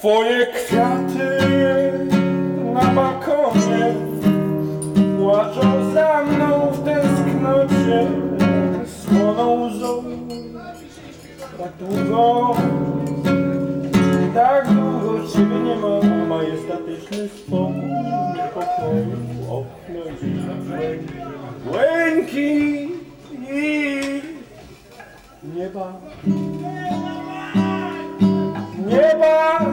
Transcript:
Twoje kwiaty na balkonie płaczą za mną w tęsknocie słoną łzą. Tak długo, tak długo Ciebie nie ma, majestatyczny spokój pokoju, okno i błęki i nieba. Nieba!